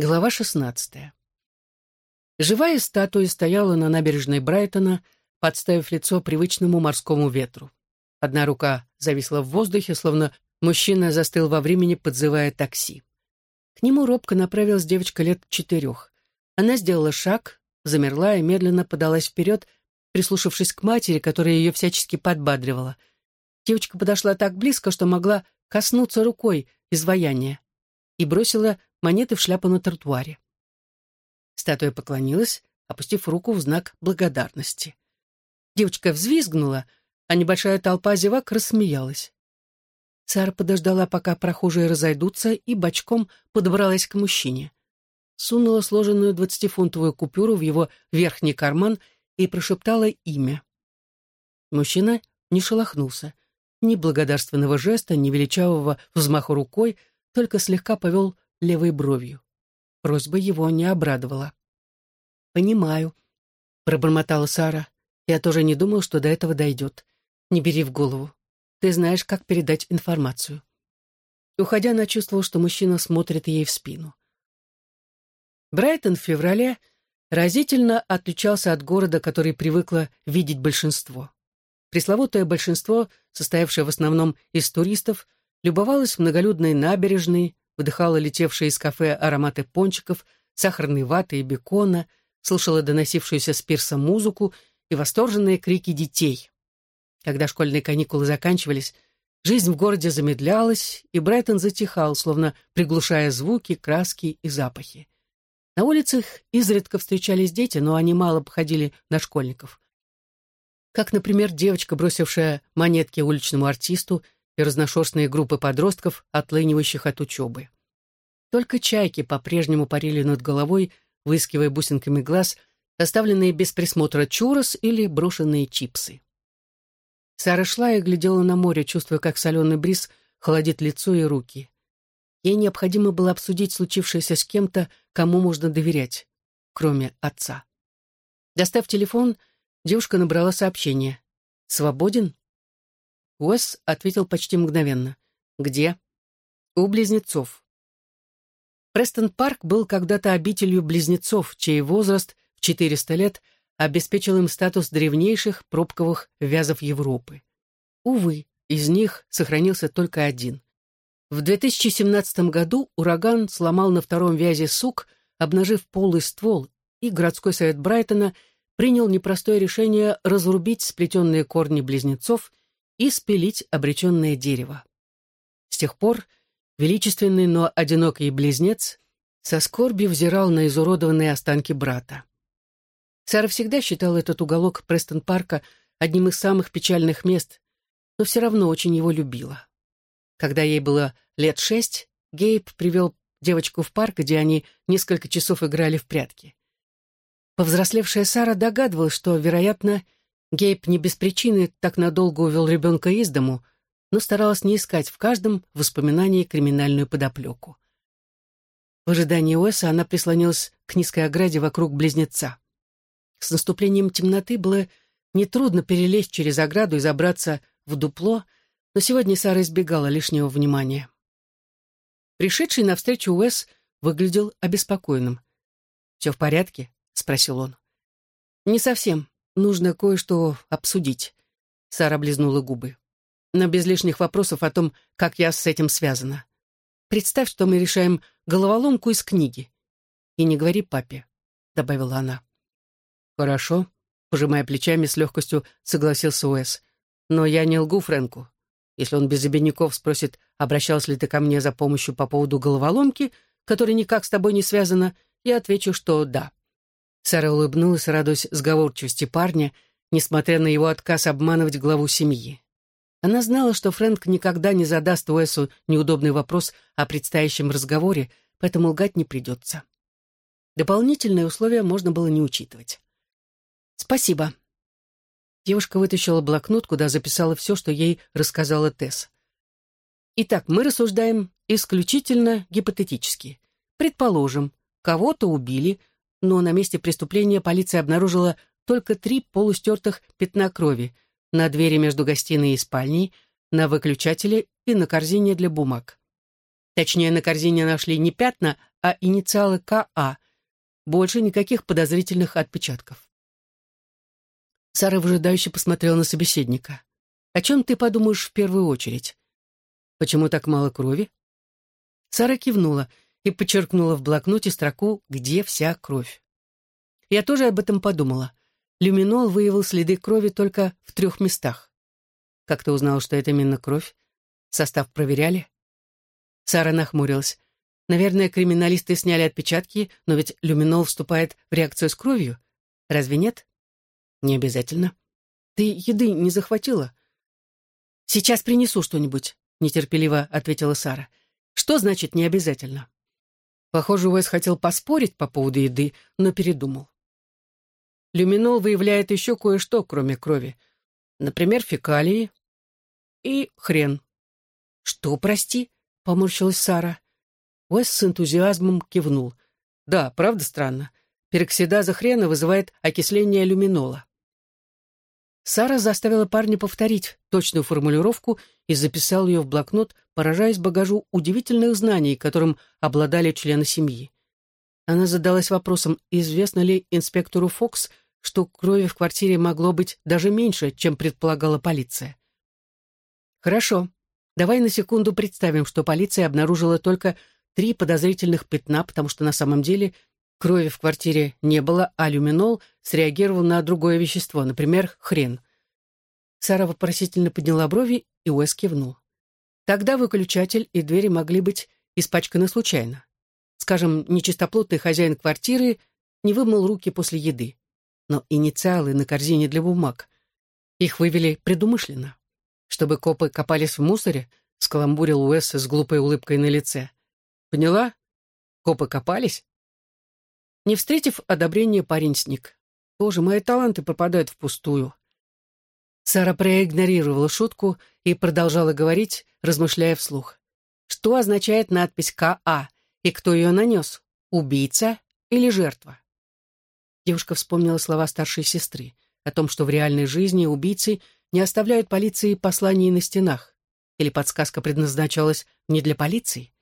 Глава 16. Живая статуя стояла на набережной Брайтона, подставив лицо привычному морскому ветру. Одна рука зависла в воздухе, словно мужчина застыл во времени, подзывая такси. К нему робко направилась девочка лет четырех. Она сделала шаг, замерла и медленно подалась вперед, прислушавшись к матери, которая ее всячески подбадривала. Девочка подошла так близко, что могла коснуться рукой изваяния и бросила монеты в шляпу на тротуаре. Статуя поклонилась, опустив руку в знак благодарности. Девочка взвизгнула, а небольшая толпа зевак рассмеялась. Сара подождала, пока прохожие разойдутся, и бочком подобралась к мужчине. Сунула сложенную двадцатифунтовую купюру в его верхний карман и прошептала имя. Мужчина не шелохнулся. Ни благодарственного жеста, ни величавого взмаха рукой, только слегка повел левой бровью. Просьба его не обрадовала. «Понимаю», — пробормотала Сара. «Я тоже не думал, что до этого дойдет. Не бери в голову. Ты знаешь, как передать информацию». уходя, она чувствовала, что мужчина смотрит ей в спину. Брайтон в феврале разительно отличался от города, который привыкло видеть большинство. Пресловутое большинство, состоявшее в основном из туристов, любовалось многолюдной набережной, выдыхала летевшие из кафе ароматы пончиков, сахарной ваты и бекона, слушала доносившуюся с пирса музыку и восторженные крики детей. Когда школьные каникулы заканчивались, жизнь в городе замедлялась, и Брайтон затихал, словно приглушая звуки, краски и запахи. На улицах изредка встречались дети, но они мало походили на школьников. Как, например, девочка, бросившая монетки уличному артисту и разношерстные группы подростков, отлынивающих от учебы. Только чайки по-прежнему парили над головой, выискивая бусинками глаз, оставленные без присмотра чурос или брошенные чипсы. Сара шла и глядела на море, чувствуя, как соленый бриз холодит лицо и руки. Ей необходимо было обсудить случившееся с кем-то, кому можно доверять, кроме отца. Достав телефон, девушка набрала сообщение. «Свободен?» Уэс ответил почти мгновенно. «Где?» «У близнецов». Престон-парк был когда-то обителью близнецов, чей возраст в 400 лет обеспечил им статус древнейших пробковых вязов Европы. Увы, из них сохранился только один. В 2017 году ураган сломал на втором вязе сук, обнажив полый ствол, и городской совет Брайтона принял непростое решение разрубить сплетенные корни близнецов и спилить обреченное дерево. С тех пор величественный, но одинокий близнец со скорбью взирал на изуродованные останки брата. Сара всегда считала этот уголок Престон-парка одним из самых печальных мест, но все равно очень его любила. Когда ей было лет шесть, Гейб привел девочку в парк, где они несколько часов играли в прятки. Повзрослевшая Сара догадывалась, что, вероятно, Гейб не без причины так надолго увел ребенка из дому, но старалась не искать в каждом воспоминании криминальную подоплеку. В ожидании Уэса она прислонилась к низкой ограде вокруг близнеца. С наступлением темноты было нетрудно перелезть через ограду и забраться в дупло, но сегодня Сара избегала лишнего внимания. Пришедший навстречу Уэс выглядел обеспокоенным. «Все в порядке?» — спросил он. «Не совсем. Нужно кое-что обсудить. Сара облизнула губы. Но без лишних вопросов о том, как я с этим связана. Представь, что мы решаем головоломку из книги. И не говори папе, добавила она. Хорошо, пожимая плечами, с легкостью согласился Уэс. Но я не лгу Фрэнку. Если он без обиняков спросит, обращался ли ты ко мне за помощью по поводу головоломки, которая никак с тобой не связана, я отвечу, что да. Сара улыбнулась, радуясь сговорчивости парня, несмотря на его отказ обманывать главу семьи. Она знала, что Фрэнк никогда не задаст Уэсу неудобный вопрос о предстоящем разговоре, поэтому лгать не придется. Дополнительные условия можно было не учитывать. «Спасибо». Девушка вытащила блокнот, куда записала все, что ей рассказала Тесс. Итак, мы рассуждаем исключительно гипотетически. Предположим, кого-то убили, но на месте преступления полиция обнаружила только три полустертых пятна крови на двери между гостиной и спальней, на выключателе и на корзине для бумаг. Точнее, на корзине нашли не пятна, а инициалы КА. Больше никаких подозрительных отпечатков. Сара выжидающе посмотрела на собеседника. «О чем ты подумаешь в первую очередь? Почему так мало крови?» Сара кивнула и подчеркнула в блокноте строку «Где вся кровь?». Я тоже об этом подумала. Люминол выявил следы крови только в трех местах. Как ты узнал, что это именно кровь? Состав проверяли? Сара нахмурилась. Наверное, криминалисты сняли отпечатки, но ведь люминол вступает в реакцию с кровью. Разве нет? Не обязательно. Ты еды не захватила? Сейчас принесу что-нибудь, нетерпеливо ответила Сара. Что значит не обязательно? Похоже, Уэс хотел поспорить по поводу еды, но передумал. Люминол выявляет еще кое-что, кроме крови. Например, фекалии и хрен. «Что, прости?» — поморщилась Сара. Уэс с энтузиазмом кивнул. «Да, правда странно. Пероксидаза хрена вызывает окисление люминола». Сара заставила парня повторить точную формулировку и записал ее в блокнот, поражаясь багажу удивительных знаний, которым обладали члены семьи. Она задалась вопросом, известно ли инспектору Фокс, что крови в квартире могло быть даже меньше, чем предполагала полиция. Хорошо, давай на секунду представим, что полиция обнаружила только три подозрительных пятна, потому что на самом деле крови в квартире не было, а люминол среагировал на другое вещество, например, хрен. Сара вопросительно подняла брови, и Уэс кивнул. Тогда выключатель и двери могли быть испачканы случайно. Скажем, нечистоплотный хозяин квартиры не вымыл руки после еды. Но инициалы на корзине для бумаг. Их вывели предумышленно. Чтобы копы копались в мусоре, скаламбурил Уэс с глупой улыбкой на лице. Поняла? Копы копались? Не встретив одобрения, парень сник. Боже, мои таланты пропадают впустую. Сара проигнорировала шутку и продолжала говорить, размышляя вслух. Что означает надпись «КА» и кто ее нанес? Убийца или жертва? Девушка вспомнила слова старшей сестры о том, что в реальной жизни убийцы не оставляют полиции посланий на стенах. Или подсказка предназначалась не для полиции?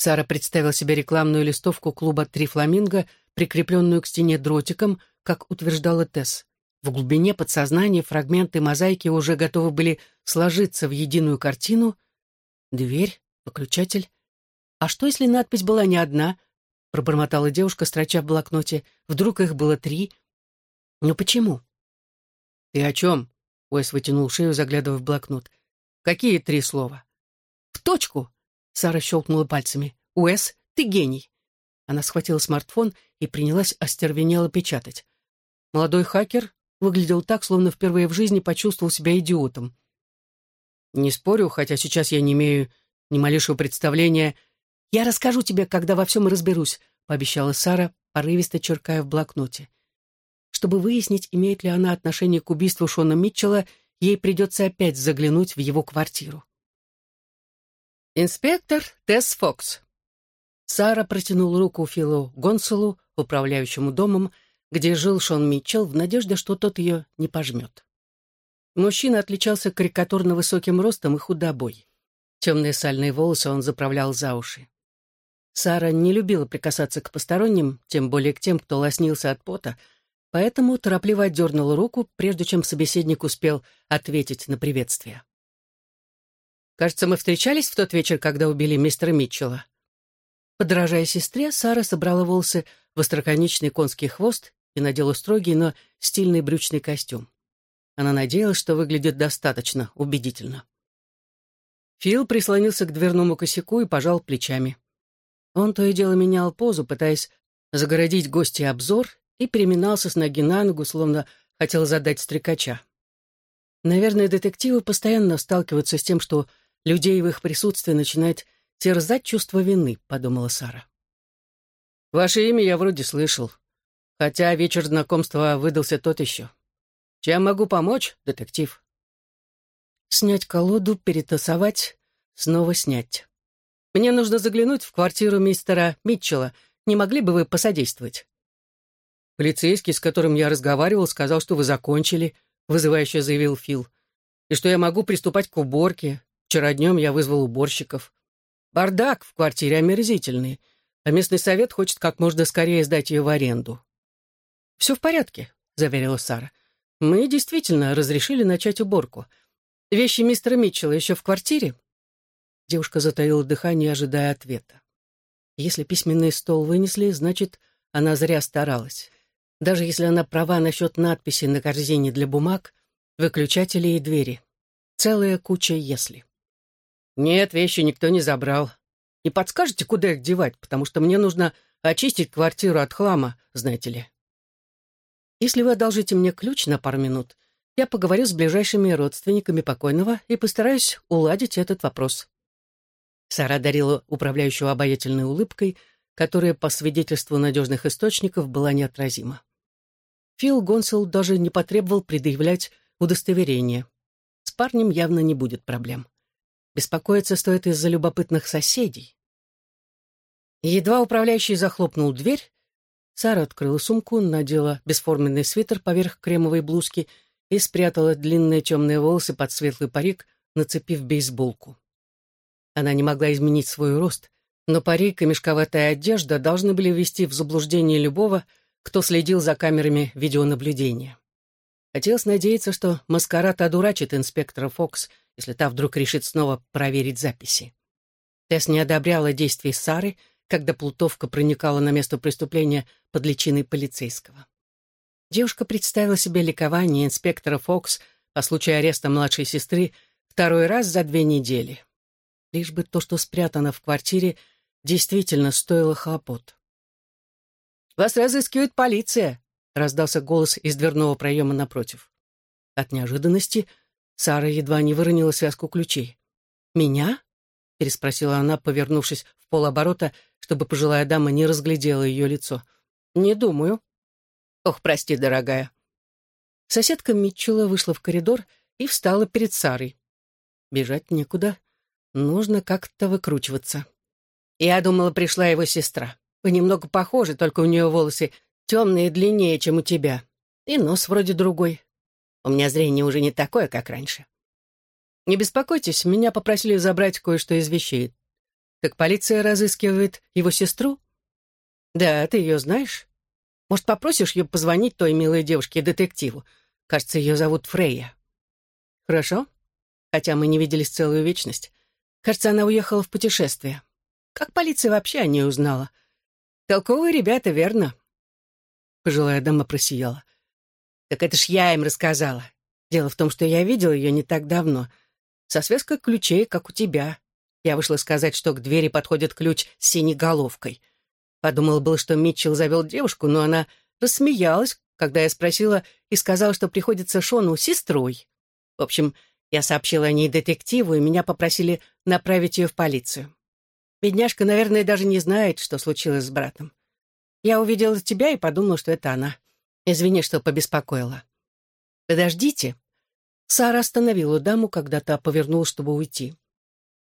Сара представила себе рекламную листовку клуба «Три фламинго», прикрепленную к стене дротиком, как утверждала Тесс. В глубине подсознания фрагменты мозаики уже готовы были сложиться в единую картину. Дверь, выключатель, «А что, если надпись была не одна?» — пробормотала девушка, строча в блокноте. «Вдруг их было три?» «Но почему?» «Ты о чем?» — Уэс вытянул шею, заглядывая в блокнот. «Какие три слова?» «В точку!» — Сара щелкнула пальцами. «Уэс, ты гений!» Она схватила смартфон и принялась остервенело печатать. Молодой хакер выглядел так, словно впервые в жизни почувствовал себя идиотом. «Не спорю, хотя сейчас я не имею ни малейшего представления, «Я расскажу тебе, когда во всем разберусь», — пообещала Сара, порывисто черкая в блокноте. Чтобы выяснить, имеет ли она отношение к убийству Шона Митчелла, ей придется опять заглянуть в его квартиру. Инспектор Тесс Фокс. Сара протянула руку Филу Гонсолу, управляющему домом, где жил Шон Митчелл, в надежде, что тот ее не пожмет. Мужчина отличался карикатурно высоким ростом и худобой. Темные сальные волосы он заправлял за уши. Сара не любила прикасаться к посторонним, тем более к тем, кто лоснился от пота, поэтому торопливо отдернула руку, прежде чем собеседник успел ответить на приветствие. «Кажется, мы встречались в тот вечер, когда убили мистера Митчелла». Подражая сестре, Сара собрала волосы в остроконечный конский хвост и надела строгий, но стильный брючный костюм. Она надеялась, что выглядит достаточно убедительно. Фил прислонился к дверному косяку и пожал плечами. Он то и дело менял позу, пытаясь загородить гости обзор, и переминался с ноги на ногу, словно хотел задать стрекача. Наверное, детективы постоянно сталкиваются с тем, что людей в их присутствии начинает терзать чувство вины, подумала Сара. Ваше имя я вроде слышал, хотя вечер знакомства выдался тот еще. Чем могу помочь, детектив? Снять колоду, перетасовать, снова снять. Мне нужно заглянуть в квартиру мистера Митчелла. Не могли бы вы посодействовать?» «Полицейский, с которым я разговаривал, сказал, что вы закончили», — вызывающе заявил Фил. «И что я могу приступать к уборке. Вчера днем я вызвал уборщиков. Бардак в квартире омерзительный. а местный совет хочет как можно скорее сдать ее в аренду. «Все в порядке», — заверила Сара. «Мы действительно разрешили начать уборку. Вещи мистера Митчелла еще в квартире?» Девушка затаила дыхание, ожидая ответа. Если письменный стол вынесли, значит, она зря старалась. Даже если она права насчет надписи на корзине для бумаг, выключателей и двери. Целая куча «если». «Нет, вещи никто не забрал. Не подскажете, куда их девать, потому что мне нужно очистить квартиру от хлама, знаете ли». «Если вы одолжите мне ключ на пару минут, я поговорю с ближайшими родственниками покойного и постараюсь уладить этот вопрос». Сара дарила управляющую обаятельной улыбкой, которая, по свидетельству надежных источников, была неотразима. Фил Гонсел даже не потребовал предъявлять удостоверение. С парнем явно не будет проблем. Беспокоиться стоит из-за любопытных соседей. Едва управляющий захлопнул дверь, Сара открыла сумку, надела бесформенный свитер поверх кремовой блузки и спрятала длинные темные волосы под светлый парик, нацепив бейсболку. Она не могла изменить свой рост, но парик и мешковатая одежда должны были ввести в заблуждение любого, кто следил за камерами видеонаблюдения. Хотелось надеяться, что маскарад одурачит инспектора Фокс, если та вдруг решит снова проверить записи. Тесс не одобряла действий Сары, когда плутовка проникала на место преступления под личиной полицейского. Девушка представила себе ликование инспектора Фокс по случаю ареста младшей сестры второй раз за две недели. Лишь бы то, что спрятано в квартире, действительно стоило хлопот. «Вас разыскивает полиция!» — раздался голос из дверного проема напротив. От неожиданности Сара едва не выронила связку ключей. «Меня?» — переспросила она, повернувшись в полоборота, чтобы пожилая дама не разглядела ее лицо. «Не думаю». «Ох, прости, дорогая». Соседка Митчелла вышла в коридор и встала перед Сарой. Бежать некуда, нужно как-то выкручиваться. Я думала, пришла его сестра. Вы немного похожи, только у нее волосы темные и длиннее, чем у тебя. И нос вроде другой. У меня зрение уже не такое, как раньше. Не беспокойтесь, меня попросили забрать кое-что из вещей. Так полиция разыскивает его сестру? Да, ты ее знаешь? Может, попросишь ее позвонить той милой девушке-детективу? Кажется, ее зовут Фрейя. Хорошо. Хотя мы не виделись целую вечность. Кажется, она уехала в путешествие. Как полиция вообще о ней узнала? Толковые ребята, верно? Пожилая дама просияла. Так это ж я им рассказала. Дело в том, что я видела ее не так давно. Со связкой ключей, как у тебя. Я вышла сказать, что к двери подходит ключ с синей головкой. Подумала было, что Митчелл завел девушку, но она рассмеялась, когда я спросила и сказала, что приходится Шону сестрой. В общем, я сообщила о ней детективу, и меня попросили направить ее в полицию. Бедняжка, наверное, даже не знает, что случилось с братом. Я увидела тебя и подумала, что это она. Извини, что побеспокоила. Подождите. Сара остановила даму, когда та повернула, чтобы уйти.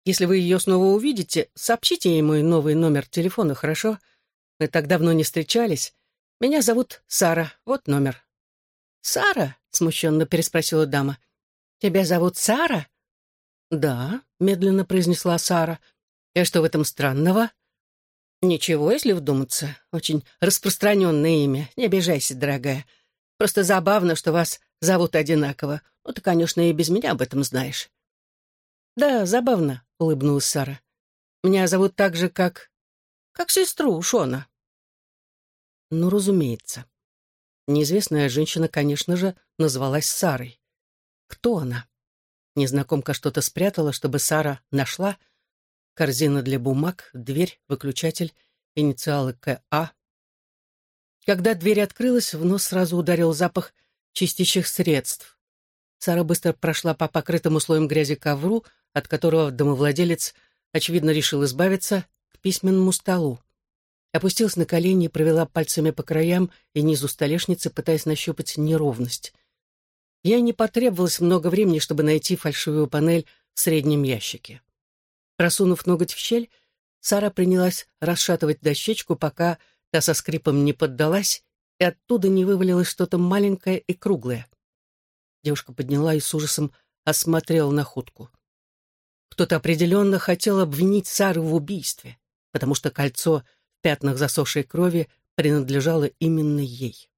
Если вы ее снова увидите, сообщите ей мой новый номер телефона, хорошо? Мы так давно не встречались. Меня зовут Сара. Вот номер. Сара? Смущенно переспросила дама. Тебя зовут Сара? Да, медленно произнесла Сара. И что в этом странного? «Ничего, если вдуматься. Очень распространенное имя. Не обижайся, дорогая. Просто забавно, что вас зовут одинаково. Ну, ты, конечно, и без меня об этом знаешь». «Да, забавно», — улыбнулась Сара. «Меня зовут так же, как... как сестру Шона». Ну, разумеется. Неизвестная женщина, конечно же, назвалась Сарой. Кто она? Незнакомка что-то спрятала, чтобы Сара нашла — корзина для бумаг, дверь, выключатель, инициалы К.А. Когда дверь открылась, в нос сразу ударил запах чистящих средств. Сара быстро прошла по покрытому слоем грязи ковру, от которого домовладелец, очевидно, решил избавиться, к письменному столу. Опустилась на колени и провела пальцами по краям и низу столешницы, пытаясь нащупать неровность. Ей не потребовалось много времени, чтобы найти фальшивую панель в среднем ящике. Просунув ноготь в щель, Сара принялась расшатывать дощечку, пока та со скрипом не поддалась, и оттуда не вывалилось что-то маленькое и круглое. Девушка подняла и с ужасом осмотрела находку. Кто-то определенно хотел обвинить Сару в убийстве, потому что кольцо в пятнах засохшей крови принадлежало именно ей.